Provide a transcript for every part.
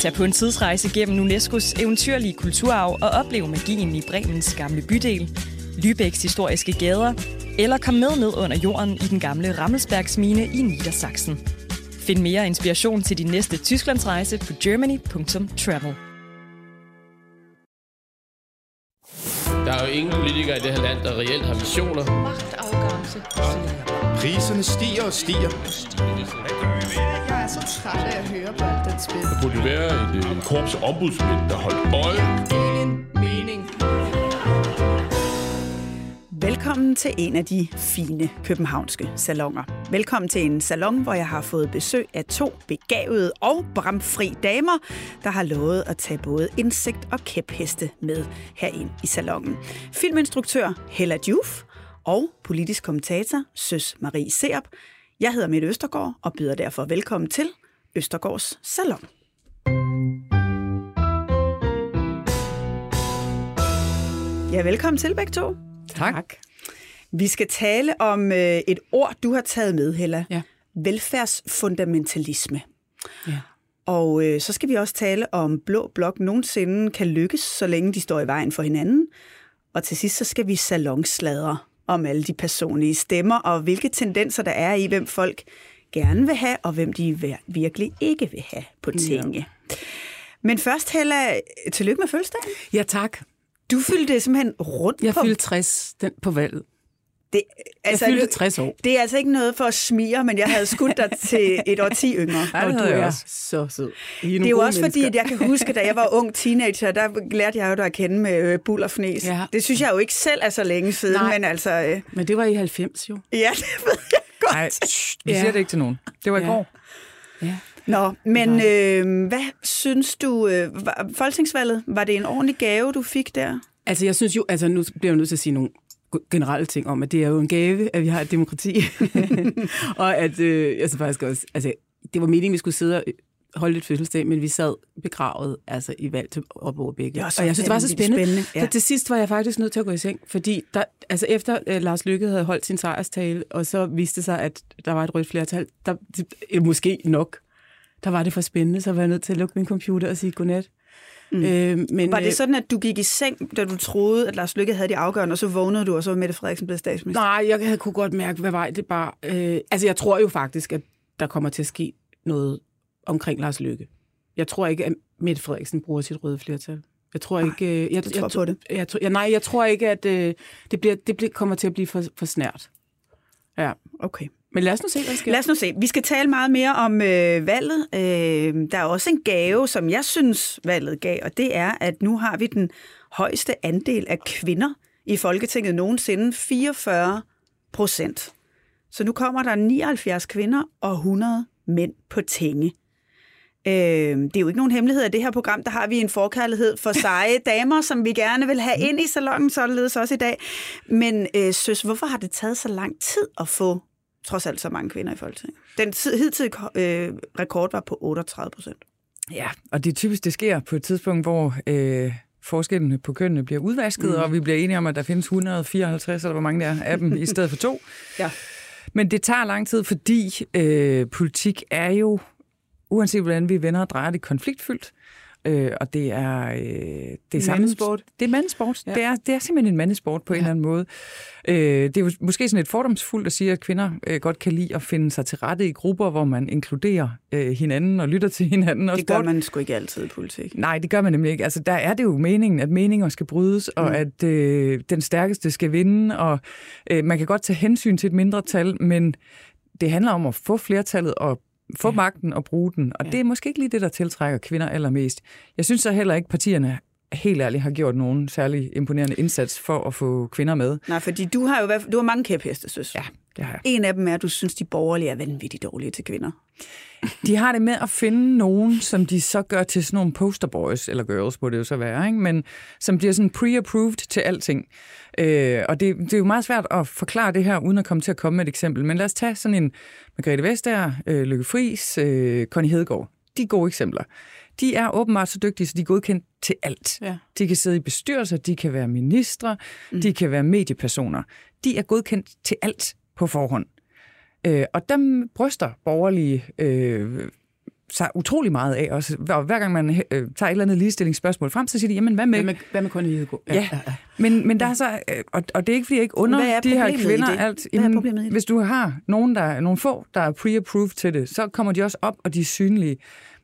Tag på en tidsrejse gennem UNESCO's eventyrlige kulturarv og oplev magien i Bremens gamle bydel, Lübecks historiske gader, eller kom med ned under jorden i den gamle Rammelsbergsmine i Niedersachsen. Find mere inspiration til din næste Tysklandsrejse på germany.travel. Der er jo ingen politikere i det her land, der reelt har visioner. Magtafgangse. Priserne stiger og stiger. Jeg er så træt af at høre på alt den spil. Der burde være et øh, korps ombudsmænd, der holdt øje. Ingen mening. Velkommen til en af de fine københavnske salonger. Velkommen til en salon, hvor jeg har fået besøg af to begavede og bramfri damer, der har lovet at tage både indsigt og kæpheste med herind i salongen. Filminstruktør Hella Juf og politisk kommentator Søs Marie Serup. Jeg hedder Mette Østergaard og byder derfor velkommen til Østergaards Salon. Ja, velkommen til begge to. Tak. Vi skal tale om øh, et ord, du har taget med, Hella. Ja. Velfærdsfundamentalisme. Ja. Og øh, så skal vi også tale om blå blok nogensinde kan lykkes, så længe de står i vejen for hinanden. Og til sidst så skal vi salonsladre om alle de personlige stemmer, og hvilke tendenser der er i, hvem folk gerne vil have, og hvem de vir- virkelig ikke vil have på tinge. Ja. Men først, Hella, tillykke med fødselsdagen. Ja, tak. Du fyldte simpelthen rundt Jeg på fyldte 60 den, på valget. Det. Altså, jeg fyldte 60 år. Det er altså ikke noget for at smire, men jeg havde skudt dig til et år 10 yngre. og du havde jeg er også. så sød. Det er jo også fordi, at jeg kan huske, da jeg var ung teenager, der lærte jeg jo dig at kende med øh, bull og fnæs. Ja. Det synes jeg jo ikke selv er så længe siden, Nej. men altså... Øh, Men det var i 90 jo. ja, det ved jeg godt. Nej, shh, vi Ja. siger det ikke til nogen. Det var i Ja. går. Ja. Nå, men øh, hvad synes du... Øh, var, folketingsvalget, var det en ordentlig gave, du fik der? Altså, jeg synes jo, altså nu bliver jeg nødt til at sige nogle generelle ting om, at det er jo en gave, at vi har et demokrati. og at, øh, synes faktisk også, altså, det var meningen, vi skulle sidde og holde et fødselsdag, men vi sad begravet altså, i valg til op over begge. Så og jeg synes, det var så spændende. spændende, ja. ja. Så til sidst var jeg faktisk nødt til at gå i seng, fordi der, altså efter uh, Lars Lykke havde holdt sin sejrstale, og så viste det sig, at der var et rødt flertal, der, det, måske nok, der var det for spændende, så var jeg nødt til at lukke min computer og sige godnat. Mm. Øh, men, Var øh, det sådan, at du gik i seng, da du troede, at Lars Lykke havde de afgørende, og så vågnede du, og så var Mette Frederiksen blevet statsminister? Nej, jeg havde- kunne godt mærke, hvad vej det bare... Øh, altså, jeg tror jo faktisk, at der kommer til at ske noget omkring Lars Lykke. Jeg tror ikke, at Mette Frederiksen bruger sit røde flertal. Jeg tror ikke... Øh, jeg, du tror jeg, på det? Jeg, ja, nej, jeg tror ikke, at øh, det, bliver, det bliver, kommer til at blive for, for snært. Ja. Okay. Men lad os nu se, hvad der sker. Lad os nu se. Vi skal tale meget mere om øh, valget. Øh, der er også en gave, som jeg synes, valget gav, og det er, at nu har vi den højeste andel af kvinder i Folketinget nogensinde, 44 procent. Så nu kommer der 79 kvinder og 100 mænd på tinge. Øh, det er jo ikke nogen hemmelighed, at det her program, der har vi en forkærlighed for seje damer, som vi gerne vil have ind i salongen, således også i dag. Men øh, søs, hvorfor har det taget så lang tid at få trods alt så mange kvinder i Folketinget? Den hidtidige øh, rekord var på 38 procent. Ja, og det er typisk, det sker på et tidspunkt, hvor øh, forskellene på kønnene bliver udvasket, mm. og vi bliver enige om, at der findes 154, eller hvor mange der er af dem, i stedet for to. Ja. Men det tager lang tid, fordi øh, politik er jo, uanset hvordan vi vender og drejer det, konfliktfyldt. Øh, og det er... Øh, det er mandesport. Det er mandesport. Ja. Det, er, det er simpelthen en mandesport på ja. en eller anden måde. Øh, det er jo måske sådan lidt fordomsfuldt at sige, at kvinder øh, godt kan lide at finde sig til rette i grupper, hvor man inkluderer øh, hinanden og lytter til hinanden. Og Det gør sport- man sgu ikke altid i politik. Nej, det gør man nemlig ikke. Altså, der er det jo meningen, at meninger skal brydes, og Mm. at øh, den stærkeste skal vinde, og øh, man kan godt tage hensyn til et mindretal, men det handler om at få flertallet og få ja. magten og bruge den, og ja. Det er måske ikke lige det, der tiltrækker kvinder allermest. Jeg synes så heller ikke, partierne helt ærligt har gjort nogen særlig imponerende indsats for at få kvinder med. Nej, fordi du har jo du har mange kæpheste, søs. Ja, det har jeg. En af dem er, at du synes, de borgerlige er vanvittigt dårlige til kvinder. De har det med at finde nogen, som de så gør til sådan nogle posterboys, eller girls må det jo så være, ikke? men som bliver sådan pre-approved til alting. Øh, og det, det er jo meget svært at forklare det her, uden at komme til at komme med et eksempel. Men lad os tage sådan en Margrethe Vestager, øh, Lykke Friis, øh, Connie Hedegaard. De er gode eksempler. De er åbenbart så dygtige, så de er godkendt til alt. Ja. De kan sidde i bestyrelser, de kan være ministre, mm. de kan være mediepersoner. De er godkendt til alt på forhånd. Øh, og dem bryster borgerlige øh, sig utrolig meget af. Også. Hver, hver gang man øh, tager et eller andet ligestillingsspørgsmål frem, så siger de, jamen hvad med... Hvad med, hvad med Connie Hedegaard? Ja, ja, ja. Men, men der er så, øh, og, og det er ikke fordi jeg ikke under er de her kvinder det? alt. Hvad er problemet? Hvis du har nogen, der, er- nogle få, der er pre-approved til det, så kommer de også op, og de er synlige.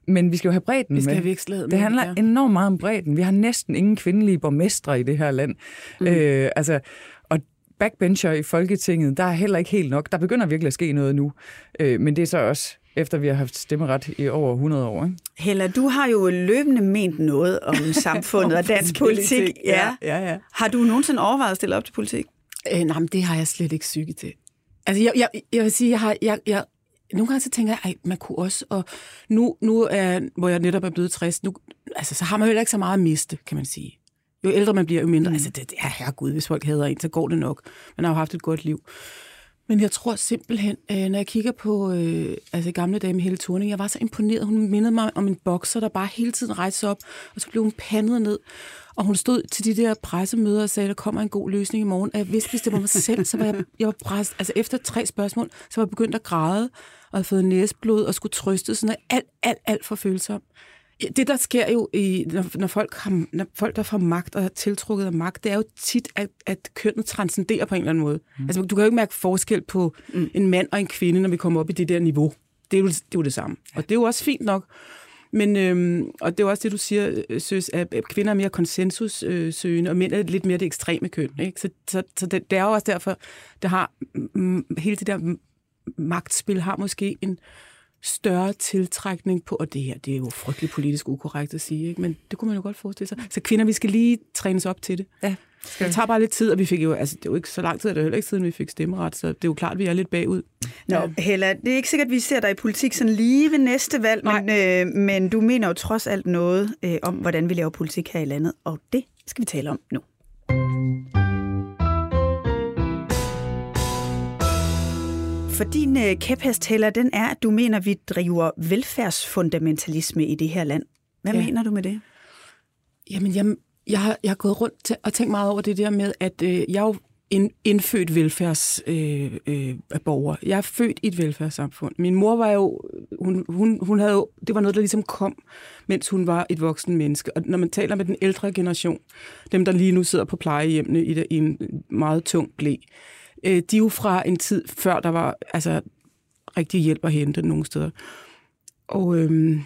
Men vi skal jo have bredden Vi skal med. have med, Det handler ja. enormt meget om bredden. Vi har næsten ingen kvindelige borgmestre i det her land. Mm. Øh, altså, og backbencher i Folketinget, der er heller ikke helt nok. Der begynder virkelig at ske noget nu. Øh, men det er så også efter vi har haft stemmeret i over 100 år. Ikke? Hella, du har jo løbende ment noget om samfundet og dansk politik. Ja. ja, ja. Har du nogensinde overvejet at stille op til politik? Øh, nej, men det har jeg slet ikke psyke til. Altså, jeg, jeg, jeg vil sige, jeg har... Jeg, jeg, nogle gange så tænker jeg, ej, man kunne også... Og nu, nu er, hvor jeg netop er blevet 60, nu, altså, så har man jo heller ikke så meget at miste, kan man sige. Jo ældre man bliver, jo mindre... Mm. Altså, det, er herregud, hvis folk hader en, så går det nok. Man har jo haft et godt liv. Men jeg tror simpelthen, øh, når jeg kigger på øh, altså gamle dage med Helle Thorning, jeg var så imponeret. Hun mindede mig om en bokser, der bare hele tiden rejste op, og så blev hun pandet ned. Og hun stod til de der pressemøder og sagde, der kommer en god løsning i morgen. Og jeg vidste, hvis det var mig selv, så var jeg, jeg var presset. Altså efter tre spørgsmål, så var jeg begyndt at græde, havde fået næsblod og skulle trøste. Sådan noget. alt, alt, alt for følsom. Det, der sker jo, i, når, når, folk har, når folk, der får magt og er tiltrukket af magt, det er jo tit, at, at kønnet transcenderer på en eller anden måde. Mm. Altså, du kan jo ikke mærke forskel på mm. en mand og en kvinde, når vi kommer op i det der niveau. Det er jo det, er jo det samme. Ja. Og det er jo også fint nok. Men, øhm, og det er også det, du siger, øh, Søs, at kvinder er mere konsensussøgende, og mænd er lidt mere det ekstreme køn. Ikke? Så, så, så det, det er jo også derfor, det har mm, hele det der magtspil har måske en større tiltrækning på, og det her, det er jo frygteligt politisk ukorrekt at sige, ikke? men det kunne man jo godt forestille sig. Så kvinder, vi skal lige trænes op til det. Ja. Det tager bare lidt tid, og vi fik jo, altså det er jo ikke så lang tid, er det heller ikke siden vi fik stemmeret, så det er jo klart, at vi er lidt bagud. Nå, ja. Hella, det er ikke sikkert, at vi ser dig i politik sådan lige ved næste valg, men, øh, men du mener jo trods alt noget øh, om, hvordan vi laver politik her i landet, og det skal vi tale om nu. For din øh, kæphest, Hella, den er, at du mener, at vi driver velfærdsfundamentalisme i det her land. Hvad ja. Ja. mener du med det? Jamen, jeg, jeg, har, jeg har gået rundt til, og tænkt meget over det der med, at øh, jeg er jo en indfødt velfærdsborger. Øh, øh, borger. jeg er født i et velfærdssamfund. Min mor var jo, hun, hun, hun havde jo, det var noget, der ligesom kom, mens hun var et voksen menneske. Og når man taler med den ældre generation, dem der lige nu sidder på plejehjemmene i, det, i en meget tung blæ, øh, de er jo fra en tid før, der var altså, rigtig hjælp at hente nogle steder. Og, øhm,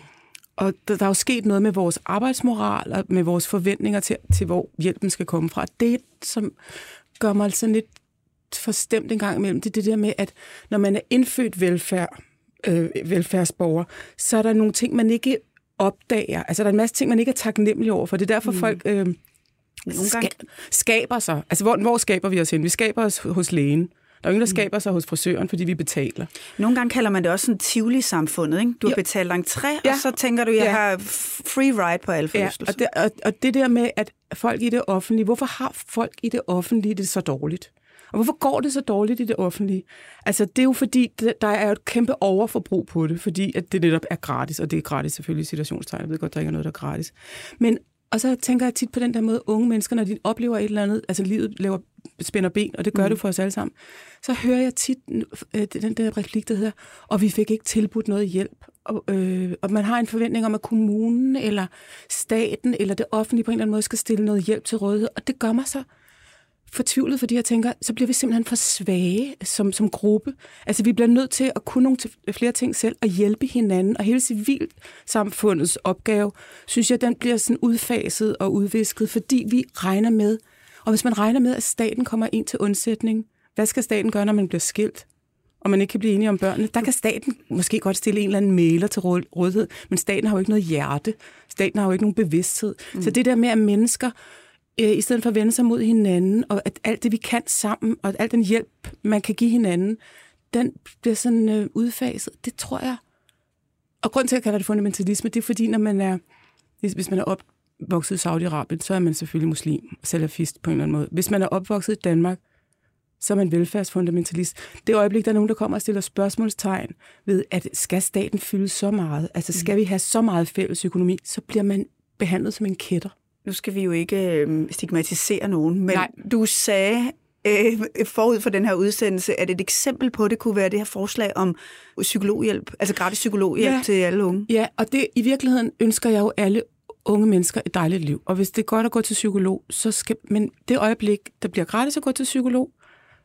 og der, der er jo sket noget med vores arbejdsmoral og med vores forventninger til, til hvor hjælpen skal komme fra. Det, som gør mig altså lidt forstemt en gang imellem, det er det der med, at når man er indfødt velfærd, øh, velfærdsborger, så er der nogle ting, man ikke opdager. Altså, der er en masse ting, man ikke er taknemmelig over for. Det er derfor, mm. folk øh, Nogle gange. ska- skaber sig. Altså, hvor, hvor skaber vi os hen? Vi skaber os hos lægen. Der er ingen, der skaber sig hos frisøren, fordi vi betaler. Nogle gange kalder man det også sådan Tivoli-samfundet. Ikke? Du har Jo. betalt entré, ja. Og så tænker du, jeg Ja. har free ride på alle Ja, og, det, og, og det der med, at folk i det offentlige, hvorfor har folk i det offentlige det så dårligt? Og hvorfor går det så dårligt i det offentlige? Altså, det er jo fordi, der- er jo et kæmpe overforbrug på det, fordi at det netop er gratis, og det er gratis selvfølgelig i situationstegn. Jeg ved godt, der ikke er noget, der er gratis. Men, og så tænker jeg tit på den der måde, unge mennesker, når de oplever et eller andet, altså livet laver, spænder ben, og det gør mm. det for os alle sammen, så hører jeg tit øh, den der replik, der hedder, og vi fik ikke tilbudt noget hjælp. Og, øh, og man har en forventning om, at kommunen eller staten eller det offentlige på en eller anden måde skal stille noget hjælp til rådighed, og det gør mig så fortvivlet, fordi jeg tænker, så bliver vi simpelthen for svage som, som gruppe. Altså, vi bliver nødt til at kunne nogle flere ting selv og hjælpe hinanden, og hele civilsamfundets opgave, synes jeg, den bliver sådan udfaset og udvisket, fordi vi regner med, og hvis man regner med, at staten kommer ind til undsætning, hvad skal staten gøre, når man bliver skilt? og man ikke kan blive enige om børnene, der kan staten måske godt stille en eller anden mailer til råd- rådighed, men staten har jo ikke noget hjerte. Staten har jo ikke nogen bevidsthed. Mm. Så det der med, at mennesker, øh, i stedet for at vende sig mod hinanden, og at alt det, vi kan sammen, og at alt den hjælp, man kan give hinanden, den bliver sådan øh, udfaset. Det tror jeg. Og grund til, at jeg kalder det fundamentalisme, det er fordi, når man er, hvis hvis man er opvokset i Saudi-Arabien, så er man selvfølgelig muslim, salafist på en eller anden måde. Hvis man er opvokset i Danmark, så er man velfærdsfundamentalist. Det øjeblik, der er nogen, der kommer og stiller spørgsmålstegn ved, at skal staten fylde så meget, altså skal vi have så meget fælles økonomi, så bliver man behandlet som en kætter. Nu skal vi jo ikke øh, stigmatisere nogen, men Nej. du sagde øh, forud for den her udsendelse, at et eksempel på det kunne være det her forslag om psykologhjælp, altså gratis psykologhjælp ja. Til alle unge. Ja, og det, i virkeligheden ønsker jeg jo alle unge mennesker et dejligt liv. Og hvis det er godt at gå til psykolog, så skal... Men det øjeblik, der bliver gratis at gå til psykolog,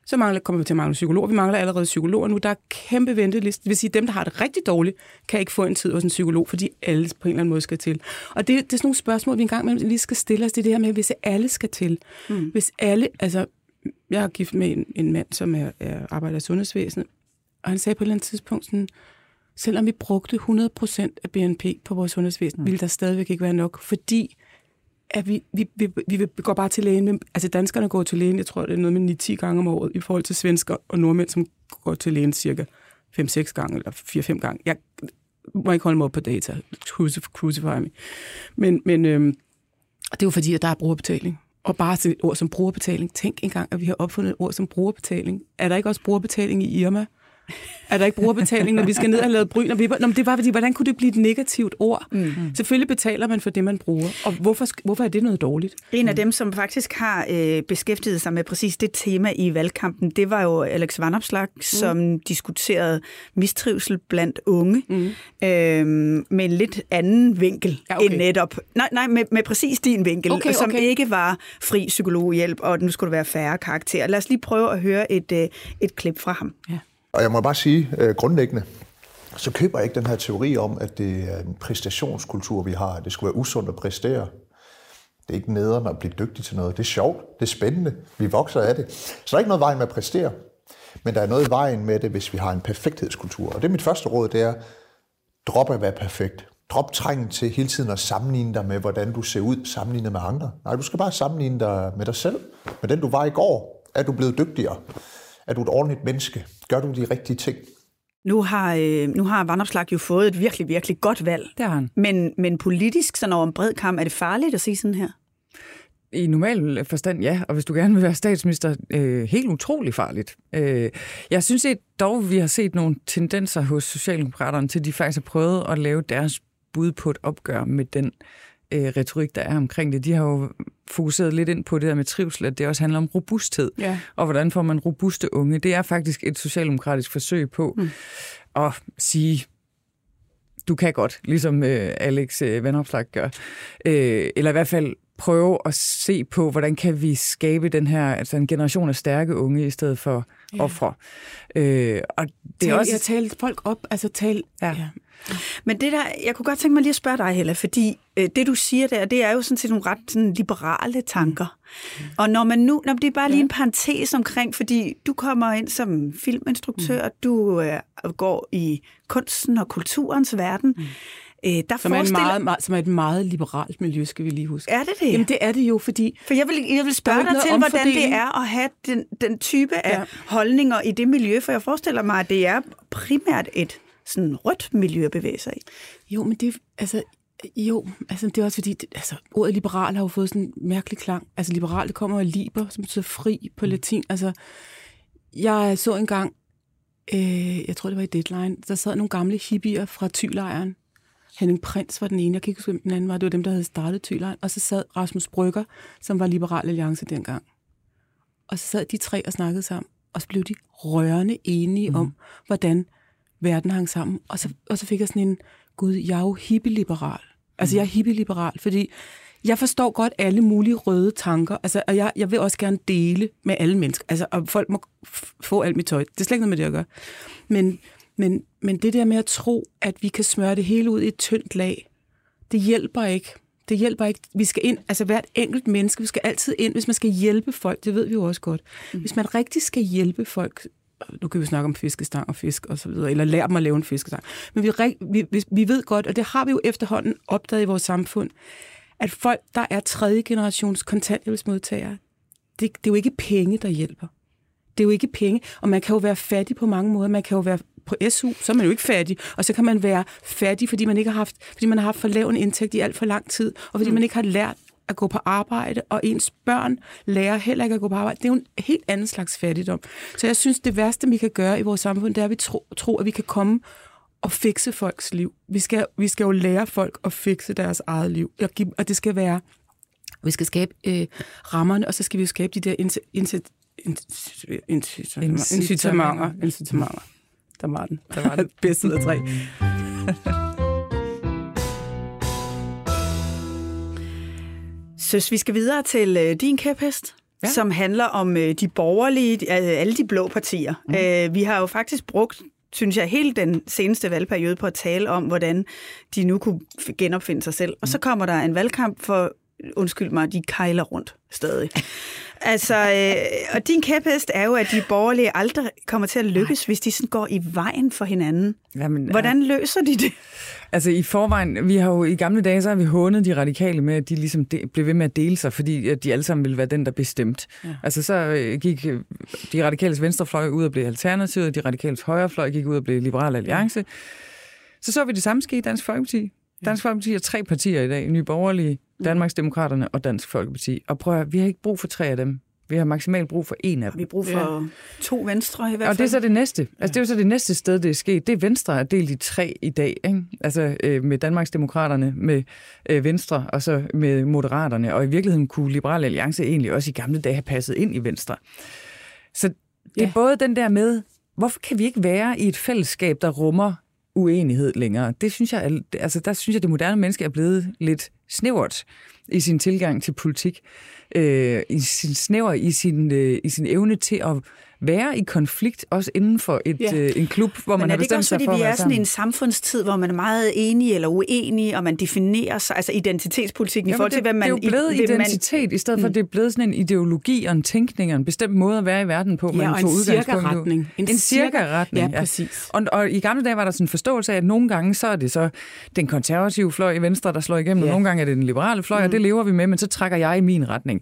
så mangler, kommer vi til at mangle psykologer. Vi mangler allerede psykologer nu. Der er kæmpe venteliste. Det vil sige, at dem, der har det rigtig dårligt, kan ikke få en tid hos en psykolog, fordi alle på en eller anden måde skal til. Og det, det er sådan nogle spørgsmål, vi engang imellem lige skal stille os. Det er det her med, hvis alle skal til. Mm. Hvis alle... Altså, jeg er gift med en, en mand, som er, er arbejder i sundhedsvæsenet, og han sagde på et eller andet tidspunkt sådan, selvom vi brugte 100% af BNP på vores sundhedsvæsen, mm. ville der stadigvæk ikke være nok, fordi at vi, vi, vi, vi går bare til lægen. Altså danskerne går til lægen, jeg tror, det er noget med 9-10 gange om året, i forhold til svensker og nordmænd, som går til lægen cirka 5-6 gange, eller 4-5 gange. Jeg må ikke holde mig op på data. Crucif- crucify me. Men, men øhm, det er jo fordi, at der er brugerbetaling. Og bare til et ord som brugerbetaling. Tænk engang, at vi har opfundet et ord som brugerbetaling. Er der ikke også brugerbetaling i Irma? Er der ikke brugerbetaling, når vi skal ned og lave bryn? Og vi, Nå, men det var fordi, hvordan kunne det blive et negativt ord? Mm. Selvfølgelig betaler man for det, man bruger. Og hvorfor, hvorfor er det noget dårligt? En af dem, som faktisk har øh, beskæftiget sig med præcis det tema i valgkampen, det var jo Alex Vanopslag, mm. som diskuterede mistrivsel blandt unge, mm. øh, med en lidt anden vinkel Ja, ja, okay. end netop. Nej, nej med, med præcis din vinkel, Okay, som okay. ikke var fri psykologhjælp, og nu skulle der være færre karakterer. Lad os lige prøve at høre et, øh, et klip fra ham. Og jeg må bare sige, øh, grundlæggende, så køber jeg ikke den her teori om, at det er en præstationskultur, vi har. Det skulle være usundt at præstere. Det er ikke nederen at blive dygtig til noget. Det er sjovt, det er spændende, vi vokser af det. Så der er ikke noget vejen med at præstere, men der er noget i vejen med det, hvis vi har en perfekthedskultur. Og det er mit første råd, det er, drop at være perfekt. Drop trængen til hele tiden at sammenligne dig med, hvordan du ser ud sammenlignet med andre. Nej, du skal bare sammenligne dig med dig selv, med den du var i går. Er du blevet dygtigere? Er du et ordentligt menneske? Gør du de rigtige ting? Nu har, øh, nu har Vandopslag jo fået et virkelig, virkelig godt valg. Det har han. Men, men politisk, sådan over en bred kamp, er det farligt at sige sådan her? I normal forstand, ja. Og hvis du gerne vil være statsminister, øh, helt utrolig farligt. Øh, jeg synes et, dog, vi har set nogle tendenser hos Socialdemokraterne til, at de faktisk har prøvet at lave deres bud på et opgør med den øh, retorik, der er omkring det. De har jo fokuseret lidt ind på det der med trivsel, at det også handler om robusthed. Ja. Og hvordan får man robuste unge? Det er faktisk et socialdemokratisk forsøg på mm. at sige, du kan godt, ligesom øh, Alex øh, Vandopslag gør. Øh, eller i hvert fald prøve at se på, hvordan kan vi skabe den her altså en generation af stærke unge i stedet for ja. ofre. Øh, og det er også... Jeg talte folk op, altså tal... Ja. ja. Men det der, jeg kunne godt tænke mig lige at spørge dig, Hella, fordi øh, det du siger der, det er jo sådan set nogle ret sådan, liberale tanker. Mm. Og når man nu, når det er bare lige en parentes omkring, fordi du kommer ind som filminstruktør, mm. du øh, går i kunsten og kulturens verden, mm. øh, der Som, er meget, meget, som er et meget liberalt miljø, skal vi lige huske. Er det det? Jamen det er det jo, fordi... For jeg vil, jeg vil spørge dig til, hvordan det er at have den, den type af Ja. ja. holdninger i det miljø, for jeg forestiller mig, at det er primært et sådan rødt miljø at bevæge sig i. Jo, men det, altså, jo, altså, det er også fordi, det, altså, ordet liberal har jo fået sådan en mærkelig klang. Altså, liberal, det kommer af liber, som betyder fri på latin. Altså, jeg så engang, øh, jeg tror, det var i Deadline, der sad nogle gamle hippier fra Thylejren. Henning Prins var den ene, jeg kan ikke huske, hvem den anden var. Det var dem, der havde startet Thylejren. Og så sad Rasmus Brygger, som var Liberal Alliance dengang. Og så sad de tre og snakkede sammen, og så blev de rørende enige mm. om, hvordan verden hang sammen. Og så, og så fik jeg sådan en, gud, jeg er jo hippie-liberal. Altså, jeg er hippie-liberal, fordi jeg forstår godt alle mulige røde tanker, altså, og jeg, jeg vil også gerne dele med alle mennesker. Altså, og folk må få alt mit tøj. Det er slet ikke noget med det at gøre. Men, men, men det der med at tro, at vi kan smøre det hele ud i et tyndt lag, det hjælper ikke. Det hjælper ikke. Vi skal ind, altså hvert enkelt menneske, vi skal altid ind, hvis man skal hjælpe folk, det ved vi jo også godt. Hvis man rigtig skal hjælpe folk, nu kan vi snakke om fiskestang og fisk og så videre, eller lære dem at lave en fiskestang. Men vi, vi, vi ved godt, og det har vi jo efterhånden opdaget i vores samfund, at folk, der er tredje generations kontanthjælpsmodtagere, det, det er jo ikke penge, der hjælper. Det er jo ikke penge, og man kan jo være fattig på mange måder. Man kan jo være på SU, så er man jo ikke fattig, og så kan man være fattig, fordi man ikke har haft, fordi man har haft for lav en indtægt i alt for lang tid, og fordi mm. man ikke har lært at gå på arbejde, og ens børn lærer heller ikke at gå på arbejde. Det er jo en helt anden slags fattigdom. Så jeg synes, det værste, vi kan gøre i vores samfund, det er, at vi tror, tro at vi kan komme og fikse folks liv. Vi skal, vi skal jo lære folk at fikse deres eget liv, og, give, og det skal være vi skal skabe øh, rammerne, og så skal vi jo skabe de der incit, ince- Incitamenter. Incitamenter. Der var den. Der var den. Bedste ud af tre. Søs, vi skal videre til øh, din kæphest, ja. som handler om øh, de borgerlige, øh, alle de blå partier. Mm. Øh, vi har jo faktisk brugt synes jeg, hele den seneste valgperiode på at tale om, hvordan de nu kunne genopfinde sig selv. Og så kommer der en valgkamp for, undskyld mig, de kejler rundt stadig. altså, øh, og din kæphest er jo, at de borgerlige aldrig kommer til at lykkes, hvis de sådan går i vejen for hinanden. Jamen, Hvordan løser de det? Altså i forvejen, vi har jo i gamle dage, så har vi hånet de radikale med, at de ligesom de, blev ved med at dele sig, fordi at de alle sammen ville være den, der bestemt. Ja. Altså så øh, gik øh, de radikales venstrefløj ud og blev Alternativet, de radikales højrefløj gik ud og blev Liberal Alliance. Så så vi det samme ske i Dansk Folkeparti. Dansk Folkeparti er tre partier i dag, Nye Borgerlige, Danmarksdemokraterne og Dansk Folkeparti. Og prøv at, vi har ikke brug for tre af dem. Vi har maksimalt brug for en af dem. Vi har brug for ja. to venstre i hvert fald. Og det er så det næste. Altså, det er jo så det næste sted, det er sket. Det er Venstre er delt i tre i dag. Ikke? Altså øh, med Danmarksdemokraterne, med øh, Venstre og så med Moderaterne. Og i virkeligheden kunne Liberale Alliance egentlig også i gamle dage have passet ind i Venstre. Så det er Ja. både den der med, hvorfor kan vi ikke være i et fællesskab, der rummer uenighed længere? Det synes jeg, altså der synes jeg, det moderne menneske er blevet lidt snævert i sin tilgang til politik. Øh, i sin snæver i sin, øh, i sin evne til at være i konflikt, også inden for et, Ja. øh, en klub, hvor man Men har det ikke bestemt også, sig fordi for at vi er sådan i en samfundstid, hvor man er meget enig eller uenig, og man definerer sig, altså identitetspolitikken i Jamen, forhold det, til, hvad man... det er jo blevet i- hvem man- identitet, i stedet for at det er blevet sådan en ideologi og en tænkning og en bestemt måde at være i verden på. man Ja, og tog en i. cirka-retning. En, en cirka-retning, Ja, præcis. Og, og i gamle dage var der sådan en forståelse af, at nogle gange så er det så den konservative fløj i Venstre, der slår igennem, Ja. og nogle gange er det den liberale fløj, mm. og det lever vi med, men så trækker jeg i min retning.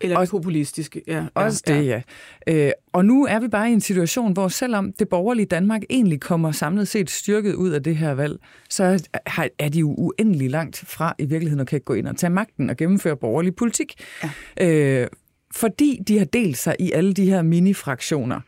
Eller Og- og, populistiske. Ja, Også det, ja. Øh, og nu er vi bare i en situation, hvor selvom det borgerlige Danmark egentlig kommer samlet set styrket ud af det her valg, så er de jo uendelig langt fra i virkeligheden at kan gå ind og tage magten og gennemføre borgerlig politik. Ja. Øh, fordi de har delt sig i alle de her mini-fraktioner.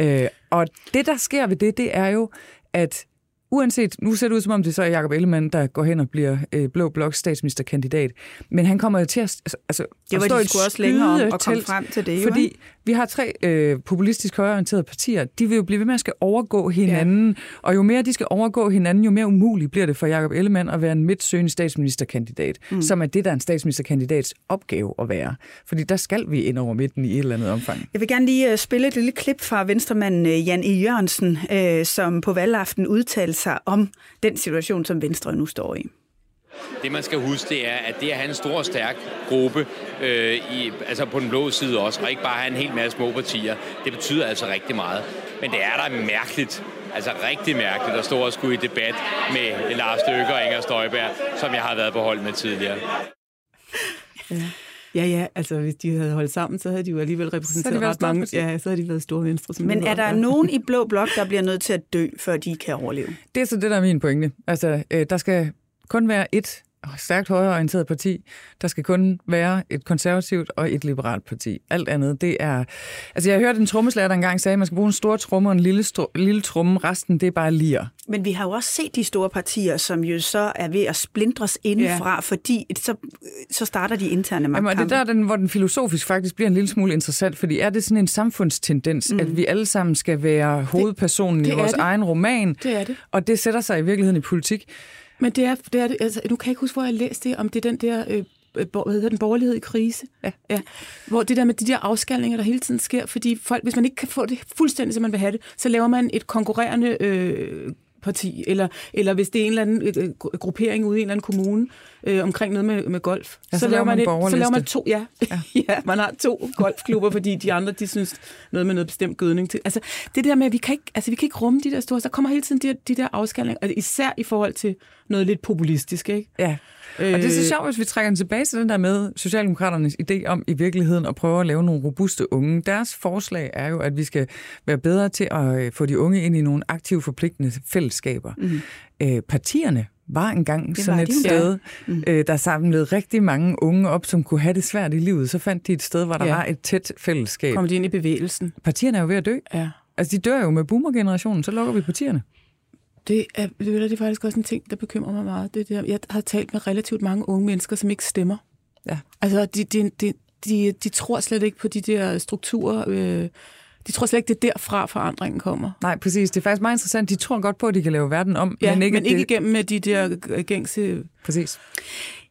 Øh, og det, der sker ved det, det er jo, at uanset, nu ser det ud som om det så er Jacob Ellemann, der går hen og bliver øh, Blå Bloks statsministerkandidat, men han kommer jo til at, altså, Det var at stå de sgu også længere om at komme frem til det, jo, Fordi ikke? vi har tre øh, populistisk højorienterede partier. De vil jo blive ved med at skal overgå hinanden, ja. og jo mere de skal overgå hinanden, jo mere umuligt bliver det for Jacob Ellemann at være en midtsøgende statsministerkandidat, mm. som er det, der er en statsministerkandidats opgave at være. Fordi der skal vi ind over midten i et eller andet omfang. Jeg vil gerne lige uh, spille et lille klip fra venstremanden uh, Jan E. Jørgensen, uh, som på valgaften udtalte sig om den situation, som Venstre nu står i. Det man skal huske, det er, at det at have en stor og stærk gruppe, øh, i, altså på den blå side også, og ikke bare have en hel masse små partier, det betyder altså rigtig meget. Men det er da mærkeligt, altså rigtig mærkeligt at stå og skulle i debat med Lars Løkke og Inger Støjberg, som jeg har været på hold med tidligere. Ja, ja, altså hvis de havde holdt sammen, så havde de jo alligevel repræsenteret ret mange. Ja, så havde de været store venstre. Som Men er der Ja. nogen i Blå Blok, der bliver nødt til at dø, før de kan overleve? Det er så det, der er min pointe. Altså, øh, der skal kun være et stærkt højreorienteret parti. Der skal kun være et konservativt og et liberalt parti. Alt andet, det er... Altså, jeg hørte en trommeslager, der engang sagde, at man skal bruge en stor tromme og en lille, stro, lille tromme. Resten, det er bare lir. Men vi har jo også set de store partier, som jo så er ved at splindres indefra, ja. fordi så, så starter de interne Jamen, magtkampe. det er der, den, hvor den filosofisk faktisk bliver en lille smule interessant, fordi er det sådan en samfundstendens, mm. at vi alle sammen skal være hovedpersonen det i er vores det. egen roman, Det er det. og det sætter sig i virkeligheden i politik? Men det er, det er altså, nu kan jeg ikke huske, hvor jeg læste det, om det er den der, øh, øh, hvad hedder den, borgerlighed i krise. Ja. ja. Hvor det der med de der afskalninger, der hele tiden sker, fordi folk, hvis man ikke kan få det fuldstændig, som man vil have det, så laver man et konkurrerende øh, parti, eller, eller hvis det er en eller anden gru- gruppering ude i en eller anden kommune øh, omkring noget med, med golf, Ja, så laver man et, så laver man to, ja. Ja. ja, man har to golfklubber, fordi de andre, de synes noget med noget bestemt gødning til. Altså, det der med, at vi kan ikke, altså, vi kan ikke rumme de der store, så kommer hele tiden de, de der afskalninger, altså, især i forhold til noget lidt populistisk, ikke? Ja. Og det er så sjovt, hvis vi trækker den tilbage til den der med Socialdemokraternes idé om i virkeligheden at prøve at lave nogle robuste unge. Deres forslag er jo, at vi skal være bedre til at øh, få de unge ind i nogle aktive forpligtende fællesskaber. Mm. Øh, partierne var engang Det sådan var et de sted, mm. øh, der samlede rigtig mange unge op, som kunne have det svært i livet. Så fandt de et sted, hvor der Ja. var et tæt fællesskab. Kommer de ind i bevægelsen? Partierne er jo ved at dø. Ja. Altså, de dør jo med boomer-generationen, så lukker vi partierne. Det er, det er det faktisk også en ting, der bekymrer mig meget. Det der, jeg har talt med relativt mange unge mennesker, som ikke stemmer. Ja. Altså, de, de, de, de, de tror slet ikke på de der strukturer. Øh, de tror slet ikke, det er derfra, forandringen kommer. Nej, præcis. Det er faktisk meget interessant. De tror godt på, at de kan lave verden om, Ja, men ikke, men ikke det... igennem med de der gængse... Præcis.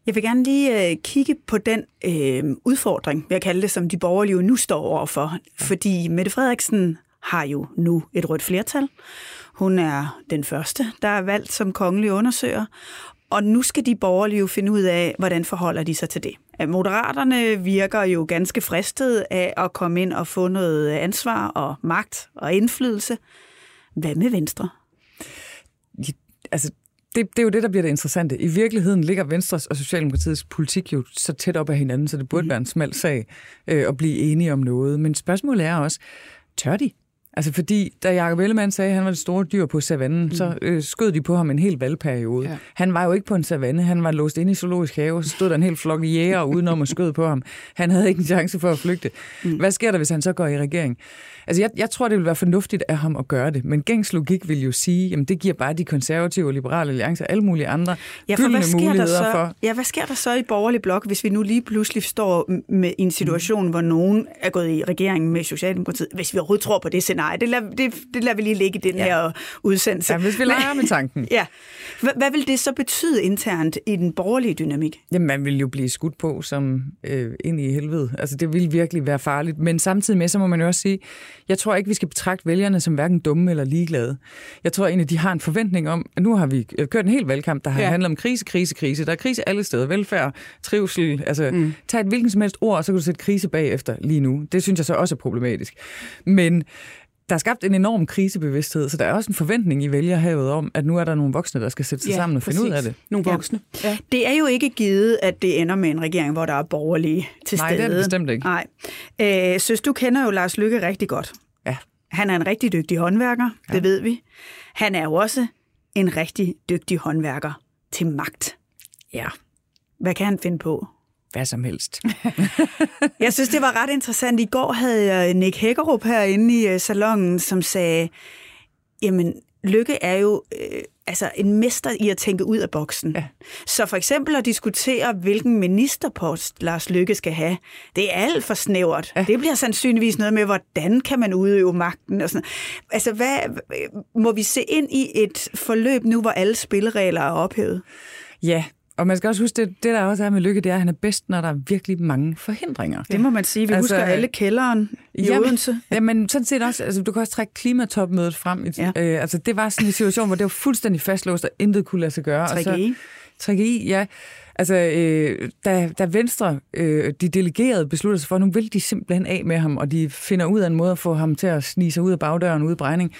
Jeg vil gerne lige øh, kigge på den øh, udfordring, vil jeg kalde det, som de borgerlige jo nu står overfor. Fordi Mette Frederiksen har jo nu et rødt flertal. Hun er den første, der er valgt som kongelig undersøger. Og nu skal de borgerlige jo finde ud af, hvordan forholder de sig til det. At Moderaterne virker jo ganske fristet af at komme ind og få noget ansvar og magt og indflydelse. Hvad med Venstre? Altså, det, det er jo det, der bliver det interessante. I virkeligheden ligger Venstres og Socialdemokratiets politik jo så tæt op ad hinanden, så det burde mm. være en smal sag øh, at blive enige om noget. Men spørgsmålet er også, tør de? Altså fordi, da Jacob Ellemann sagde, at han var det store dyr på savannen, mm. så øh, skød de på ham en hel valgperiode. Ja. Han var jo ikke på en savanne, han var låst inde i zoologisk have, så stod der en hel flok jæger udenom og skød på ham. Han havde ikke en chance for at flygte. Mm. Hvad sker der, hvis han så går i regering? Altså jeg, jeg tror, det vil være fornuftigt af ham at gøre det, men gængs logik vil jo sige, jamen det giver bare de konservative og liberale alliancer alle mulige andre Ja, for hvad sker, der muligheder så, for. ja, hvad sker der så i borgerlig blok, hvis vi nu lige pludselig står med en situation, mm. hvor nogen er gået i regeringen med Socialdemokratiet? Hvis vi overhovedet tror på det scenarie. Det lader, det, det lader vi lige ligge i den ja. her udsendelse. Ja, hvis vi leger med tanken. ja. Hvad, hvad vil det så betyde internt i den borgerlige dynamik? Jamen, man vil jo blive skudt på som øh, ind i helvede. Altså, det vil virkelig være farligt. Men samtidig med, så må man jo også sige, jeg tror ikke, vi skal betragte vælgerne som hverken dumme eller ligeglade. Jeg tror egentlig, de har en forventning om, at nu har vi øh, kørt en hel valgkamp, der har ja. handlet om krise, krise, krise. Der er krise alle steder. Velfærd, trivsel. Altså, mm. tag et hvilken som helst ord, og så kan du sætte krise bagefter lige nu. Det synes jeg så også er problematisk. Men der er skabt en enorm krisebevidsthed, så der er også en forventning i vælgerhavet om, at nu er der nogle voksne, der skal sætte sig Ja, sammen og finde ud af præcis. det. Nogle voksne. Ja. Det er jo ikke givet, at det ender med en regering, hvor der er borgerlige til Nej, det stede. er det bestemt ikke. Nej. Øh, søs, du kender jo Lars Lykke rigtig godt. Ja. Han er en rigtig dygtig håndværker, ja. det ved vi. Han er jo også en rigtig dygtig håndværker til magt. Ja, Hvad kan han finde på? Hvad som helst. Jeg synes, det var ret interessant. I går havde jeg Nick Hækkerup herinde i øh, salongen, som sagde, jamen, Lykke er jo øh, altså en mester i at tænke ud af boksen. Ja. Så for eksempel at diskutere, hvilken ministerpost Lars Lykke skal have, det er alt for snævert. Ja. Det bliver sandsynligvis noget med, hvordan kan man udøve magten og sådan Altså, hvad, må vi se ind i et forløb nu, hvor alle spilleregler er ophævet? Ja, og man skal også huske, det, det der også er med lykke, det er, at han er bedst, når der er virkelig mange forhindringer. Det må man sige. Vi altså, husker alle kælderen i Jamen, Odense. Jamen, sådan set også, altså, du kan også trække klimatopmødet frem. Ja. Ja. Øh, altså, det var sådan en situation, hvor det var fuldstændig fastlåst, og intet kunne lade sig gøre. Og så, 3G. 3GI, ja. Altså, øh, da, da Venstre, øh, de delegerede, besluttede sig for, at nu vil de simpelthen af med ham, og de finder ud af en måde at få ham til at snige sig ud af bagdøren, ud af Brejning,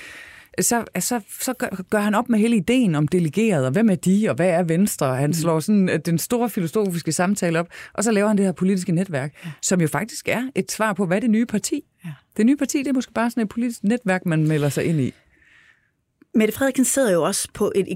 så, så, så gør, gør han op med hele ideen om delegeret, og hvem er de, og hvad er Venstre? Han slår sådan øh, den store filosofiske samtale op, og så laver han det her politiske netværk, som jo faktisk er et svar på, hvad er det nye parti? Ja. Det nye parti, det er måske bare sådan et politisk netværk, man melder sig ind i. Mette Frederiksen sidder jo også på et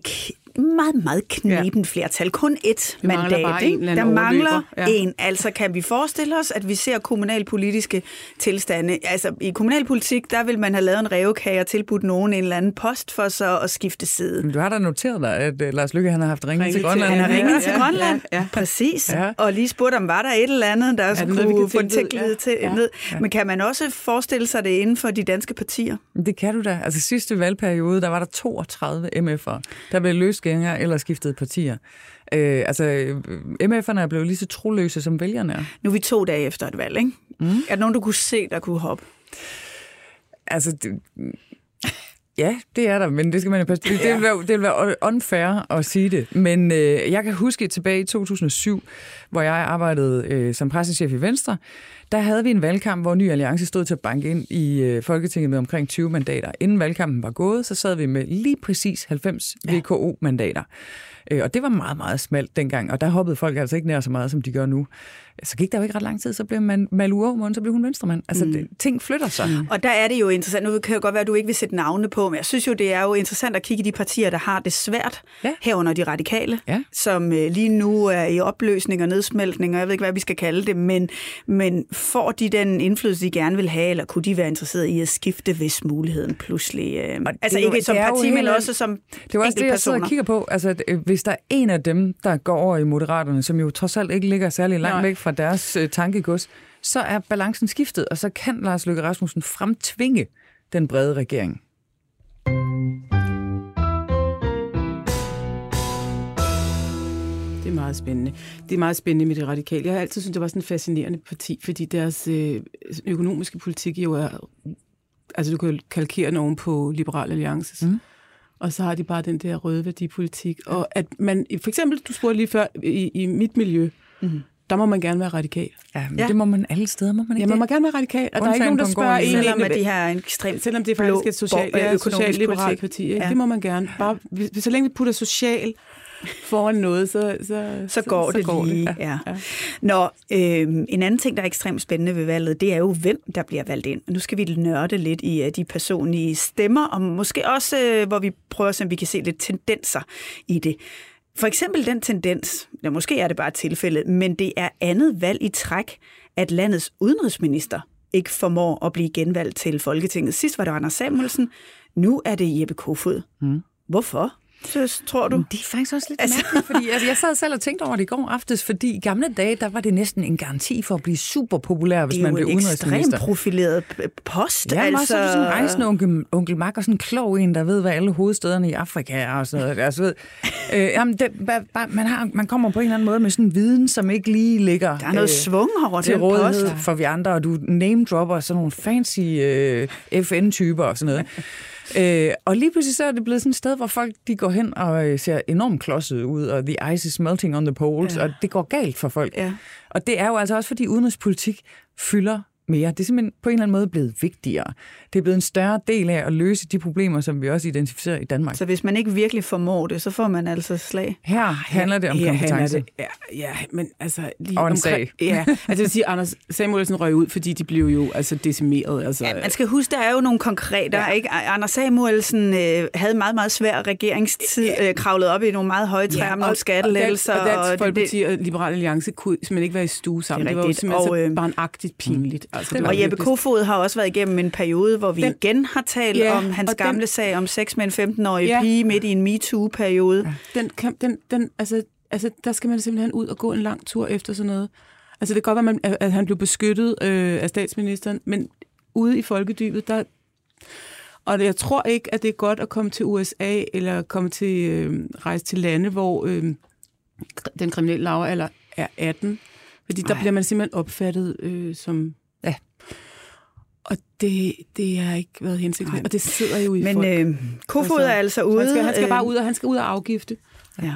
meget, meget knepen ja. flertal. Kun ét mangler mandat. bare ikke? en Der mangler. Ja. en. Altså kan vi forestille os, at vi ser kommunalpolitiske tilstande. Altså i kommunalpolitik, der vil man have lavet en revkage og tilbudt nogen en eller anden post for så at skifte side. Men du har da noteret dig, at uh, Lars Lykke han har haft ringet til til- Grønland. Han har ringet til ja, Grønland. ja, ja. Præcis. Ja. Og lige spurgt om, var der et eller andet, der skulle noget, kunne få tillid Ja. til Ja. ned. Men kan man også forestille sig det inden for de danske partier? Det kan du da. Altså sidste valgperiode, der var der 32 MF'er, der blev løsgængere eller skiftede partier. Øh, altså, øh, MF'erne er blevet lige så troløse, som vælgerne er. Nu er vi to dage efter et valg, ikke? Mm. Er der nogen, du kunne se, der kunne hoppe? Altså, det, ja, det er der, men det skal man jo passe. Det, det, vil være, det vil være unfair at sige det. Men øh, jeg kan huske tilbage i 2007, hvor jeg arbejdede øh, som pressechef i Venstre, der havde vi en valgkamp, hvor Ny Alliance stod til at banke ind i øh, Folketinget med omkring 20 mandater. Inden valgkampen var gået, så sad vi med lige præcis 90 VKO-mandater. Øh, og det var meget, meget smalt dengang, og der hoppede folk altså ikke nær så meget, som de gør nu. Så gik der jo ikke ret lang tid, så blev man Aumund, så blev hun venstremand. Altså, mm. det, ting flytter sig. Mm. Og der er det jo interessant. Nu kan det godt være, at du ikke vil sætte navne på, på, men jeg synes jo, det er jo interessant at kigge i de partier, der har det svært, Ja. herunder de radikale, Ja. som øh, lige nu er i opløsning og nedsmeltning, og jeg ved ikke, hvad vi skal kalde det, men, men får de den indflydelse, de gerne vil have, eller kunne de være interesseret i at skifte, hvis muligheden pludselig... Øh, det altså jo- ikke som parti, men også som Det var også det, jeg sidder og kigger på. Altså, øh, hvis der er en af dem, der går over i Moderaterne, som jo trods alt ikke ligger særlig langt Nej. væk fra deres øh, tankegods, så er balancen skiftet, og så kan Lars Løkke Rasmussen fremtvinge den brede regering. Meget spændende. Det er meget spændende med det radikale. Jeg har altid syntes, det var sådan et fascinerende parti, fordi deres øh, økonomiske politik jo er... Altså, du kan jo kalkere den oven på Liberal Alliances. Mm. Og så har de bare den der røde værdipolitik. Og at man, for eksempel, du spurgte lige før, i, i mit miljø, mm. der må man gerne være radikal. Ja, men Ja. det må man alle steder, må man ikke Ja, man må gerne være radikal. Og der er ikke nogen, der spørger en. Selvom at de har en ekstremt Selvom det er faktisk et social, blå, ja, social liberalt parti. Ikke? Ja. Det må man gerne. Bare, hvis- så længe vi putter social foran noget, så, så, så går det går lige. Ja. Ja. Nå, øh, en anden ting, der er ekstremt spændende ved valget, det er jo, hvem der bliver valgt ind. Nu skal vi nørde lidt i uh, de personlige stemmer, og måske også, uh, hvor vi prøver at se, om vi kan se lidt tendenser i det. For eksempel den tendens, ja, måske er det bare et tilfælde, men det er andet valg i træk, at landets udenrigsminister ikke formår at blive genvalgt til Folketinget. Sidst var det Anders Samuelsen, nu er det Jeppe Kofod. Mm. Hvorfor? Så tror du? Det er faktisk også lidt altså... mærkeligt, fordi altså, jeg sad selv og tænkte over det i går aftes, fordi i gamle dage, der var det næsten en garanti for at blive super populær, hvis det er man jo blev en udenrigsminister. ekstremt profileret post. Ja, altså... også sådan en rejsende onkel, onkel Mac og sådan en klog en, der ved, hvad alle hovedstederne i Afrika er og sådan noget. Altså, ved, øh, jamen, det, ba- ba- man, har, man kommer på en eller anden måde med sådan en viden, som ikke lige ligger der er noget svung over til rådighed for vi andre, og du name-dropper sådan nogle fancy øh, FN-typer og sådan noget. Øh, og lige pludselig så er det blevet sådan et sted, hvor folk de går hen og øh, ser enormt klodset ud, og the ice is melting on the poles, ja. og det går galt for folk. Ja. Og det er jo altså også, fordi udenrigspolitik fylder mere. Det er simpelthen på en eller anden måde blevet vigtigere. Det er blevet en større del af at løse de problemer, som vi også identificerer i Danmark. Så hvis man ikke virkelig formår det, så får man altså slag. Her handler det om Her handler kompetence. det, ja, ja, men altså... Lige Og en omkring- sag. Ja, altså jeg vil sige, Anders Samuelsen røg ud, fordi de blev jo altså decimeret. Altså, Ja, man skal huske, der er jo nogle konkrete. Ja. Ikke? Anders Samuelsen øh, havde meget, meget svær regeringstid, øh, kravlet op i nogle meget høje træer med nogle skattelettelser. Og, Dansk, Folkeparti og Liberal Alliance kunne simpelthen ikke være i stue sammen. Det Det, var jo simpelthen Og, og, øh, så barnagtigt pinligt. Altså, Og Jeppe Kofod har også været igennem en periode, hvor vi den, igen har talt Ja, om hans og den- gamle sag om sex med en 15-årig Ja. pige midt i en MeToo-periode. Ja. den, kan, den, den, altså, altså, der skal man simpelthen ud og gå en lang tur efter sådan noget. Altså, det kan godt være, at, man, at han blev beskyttet øh, af statsministeren, men ude i folkedybet, der... Og jeg tror ikke, at det er godt at komme til USA, eller komme til øh, rejse til lande, hvor øh, den kriminelle lavalder er 18. Fordi der Ej. bliver man simpelthen opfattet øh, som... Og det, det har ikke været hensigtsmæssigt. Og det sidder jo i Men folk. øh, Kofod er altså ude. han skal, han skal øh, bare ud, og han skal ud og afgifte. Ja.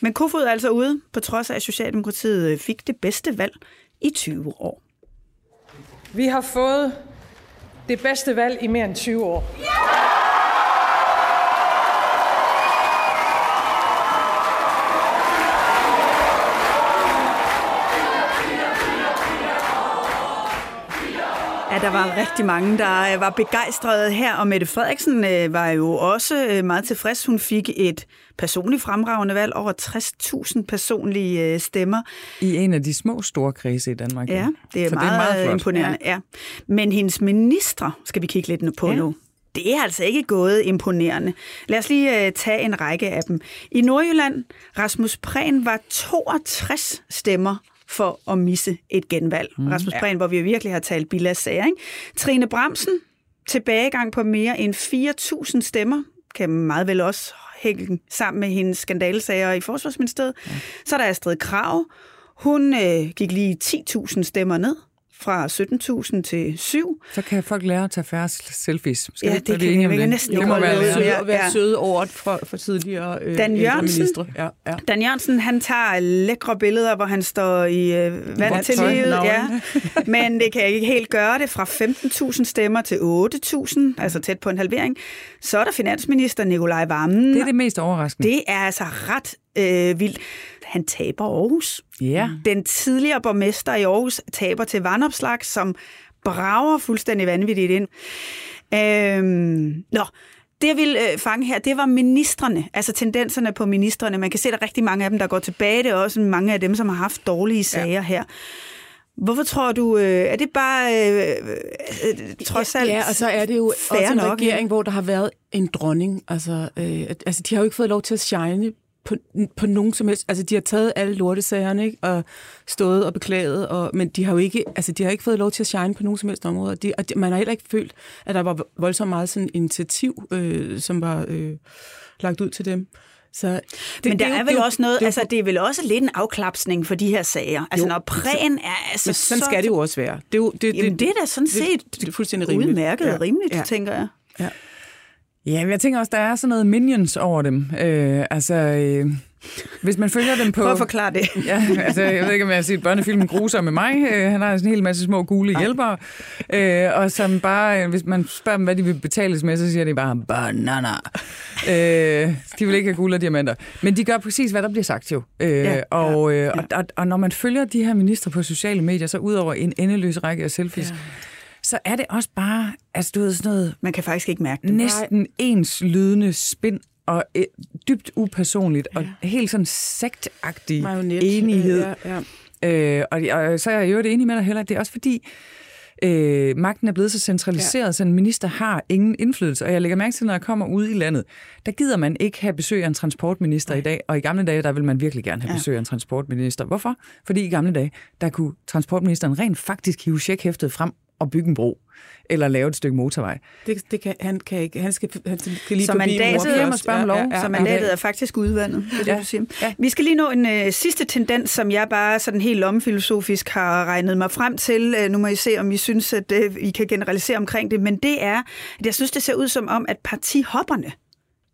Men Kofod er altså ude, på trods af, at Socialdemokratiet øh, fik det bedste valg i 20 år. Vi har fået det bedste valg i mere end 20 år. Ja, der var rigtig mange, der øh, var begejstrede her, og Mette Frederiksen øh, var jo også øh, meget tilfreds. Hun fik et personligt fremragende valg, over 60.000 personlige stemmer. I en af de små store kredse i Danmark. Ja, det er, Så meget, det er meget flot. imponerende. Ja. Men hendes ministre skal vi kigge lidt på Ja. nu. Det er altså ikke gået imponerende. Lad os lige tage en række af dem. I Nordjylland, Rasmus Prehn var 62 stemmer for at misse et genvalg. Mm, Rasmus ja. Prehn, hvor vi virkelig har talt bilagssager. Ikke? Trine Bramsen, tilbagegang på mere end 4.000 stemmer, kan meget vel også hænge sammen med hendes skandalesager i Forsvarsministeriet. Ja. Så er der Astrid Krav. Hun øh, gik lige 10.000 stemmer ned fra 17.000 til 7. Så kan folk lære at tage færre selfies. Skal Ja, det vi kan vi det? næsten det må være søde, Ja, at være søde over for, for tidligere øh, Dan Jørgensen. Ja, ja. Dan Jørgensen, han tager lækre billeder, hvor han står i øh, vand til livet. Ja. Men det kan ikke helt gøre det fra 15.000 stemmer til 8.000, altså tæt på en halvering. Så er der finansminister Nikolaj Vammen. Det er det mest overraskende. det er altså ret øh, vildt. Han taber Aarhus. Ja. Den tidligere borgmester i Aarhus taber til vandopslag, som brager fuldstændig vanvittigt ind. Øhm, nå, Det, jeg ville øh, fange her, det var ministerne, altså tendenserne på ministerne. Man kan se, at der er rigtig mange af dem, der går tilbage. Det er også mange af dem, som har haft dårlige sager ja. her. Hvorfor tror du, øh, er det bare øh, øh, trods alt Ja, og så er det jo også en nok, regering, ikke? hvor der har været en dronning. Altså, øh, altså, de har jo ikke fået lov til at shine på, på nogen som helst. Altså, de har taget alle lortesagerne, ikke? Og stået og beklaget, og, men de har jo ikke, altså, de har ikke fået lov til at shine på nogen som helst områder. De, og de, man har heller ikke følt, at der var voldsomt meget sådan initiativ, øh, som var øh, lagt ud til dem. Så det, Men der det er, jo- vel jo- også noget, det altså det er vel også lidt en afklapsning for de her sager. Altså Jo, når prægen er altså Men sådan så... skal det jo også være. Det er, jo, det, Jamen det er da sådan det- set det er fuldstændig rimeligt. udmærket og rimeligt, Ja. tænker jeg. Ja, men jeg tænker også, der er sådan noget minions over dem. Øh, altså, øh, hvis man følger dem på... Prøv at forklare det. Ja, altså, jeg ved ikke, om jeg har set børnefilmen Gruser med mig. Øh, han har sådan en hel masse små gule hjælpere. Øh, og som bare, øh, hvis man spørger dem, hvad de vil betales med, så siger de bare, banana. Øh, de vil ikke have guld og diamanter. Men de gør præcis, hvad der bliver sagt jo. Øh, Ja, og, øh, og, og, og når man følger de her ministre på sociale medier, så ud over en endeløs række af selfies, ja. Så er det også bare, altså du ved, sådan noget Man kan faktisk ikke mærke det. næsten ens lydende spin og øh, dybt upersonligt og helt sådan sektagtig Marionet, enighed. øh, ja, ja. Øh, og, og så er jeg jo det enig med dig heller. Det er også fordi, øh, magten er blevet så centraliseret, ja. så en minister har ingen indflydelse. Og jeg lægger mærke til, når jeg kommer ud i landet, der gider man ikke have besøg af en transportminister i dag. Og i gamle dage, der vil man virkelig gerne have Ja. besøg af en transportminister. Hvorfor? Fordi i gamle dage, der kunne transportministeren rent faktisk hive checkhæftet frem og bygge en bro. Eller lave et stykke motorvej. Det, det kan, han kan ikke. Han skal, han skal lige Så forbi mandatet, hjem og spørge om lov. Så mandatet er faktisk udvandet, det er det, Ja. du siger. Ja. Vi skal lige nå en øh, sidste tendens, som jeg bare sådan helt lomfilosofisk har regnet mig frem til. Øh, nu må I se, om I synes, at øh, I kan generalisere omkring det. Men det er, at jeg synes, det ser ud som om, at partihopperne,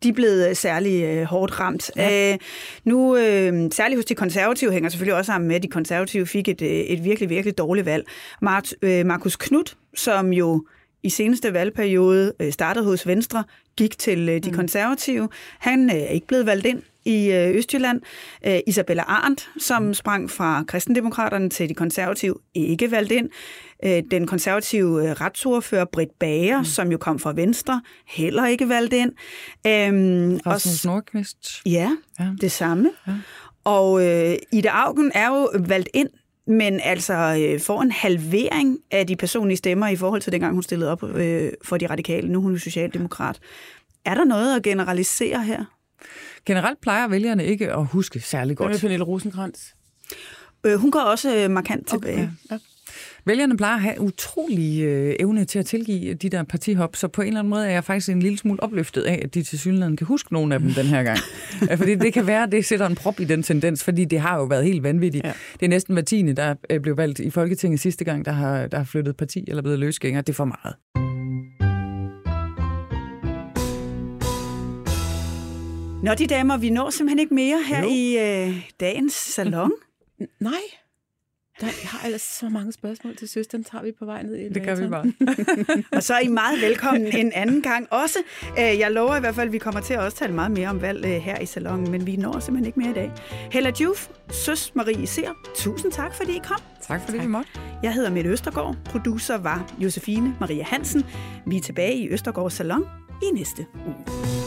de er blevet øh, særlig øh, hårdt ramt. Ja. Øh, nu, øh, særligt hos de konservative, hænger selvfølgelig også sammen med, at de konservative fik et, øh, et virkelig, virkelig dårligt valg. Mart, øh, Markus Knudt, som jo i seneste valgperiode øh, startede hos Venstre, gik til øh, de konservative. Han øh, er ikke blevet valgt ind i Østjylland. Isabella Arndt, som sprang fra kristendemokraterne til de konservative, ikke valgt ind. Den konservative retsordfører Britt Bager, mm. som jo kom fra Venstre, heller ikke valgt ind. Øhm, og Rasmus Nordqvist. Ja. ja. det samme. Ja. Og øh, Ida Augen er jo valgt ind, men altså øh, får en halvering af de personlige stemmer i forhold til dengang hun stillede op øh, for de radikale. Nu er hun jo socialdemokrat. Er der noget at generalisere her? Generelt plejer vælgerne ikke at huske særlig Hvad med godt. Pernille Rosenkrantz? Øh, hun går også øh, markant tilbage. Ja. Vælgerne plejer at have utrolig øh, evne til at tilgive de der partihop, så på en eller anden måde er jeg faktisk en lille smule opløftet af, at de til synligheden kan huske nogle af dem den her gang. Fordi det kan være, at det sætter en prop i den tendens, fordi det har jo været helt vanvittigt. Ja. Ja. Det er næsten hver tiende, der øh, blev valgt i Folketinget sidste gang, der har, der har flyttet parti eller blevet løsgænger. Det er for meget. Nå, de damer, vi når simpelthen ikke mere her Jo. i øh, dagens salon. Nej. Der, jeg har ellers så mange spørgsmål til søsteren, tager vi på vej ned i Det gør vi elevatoren. bare. Og så er I meget velkommen en anden gang også. Øh, Jeg lover i hvert fald, at vi kommer til at også tale meget mere om valg øh, her i salongen, men vi når simpelthen ikke mere i dag. Hella Juf, Søs Marie Ser, tusind tak, fordi I kom. Tak fordi vi måtte. Jeg hedder Mette Østergaard. Producer var Josefine Maria Hansen. Vi er tilbage i Østergaards Salon i næste uge.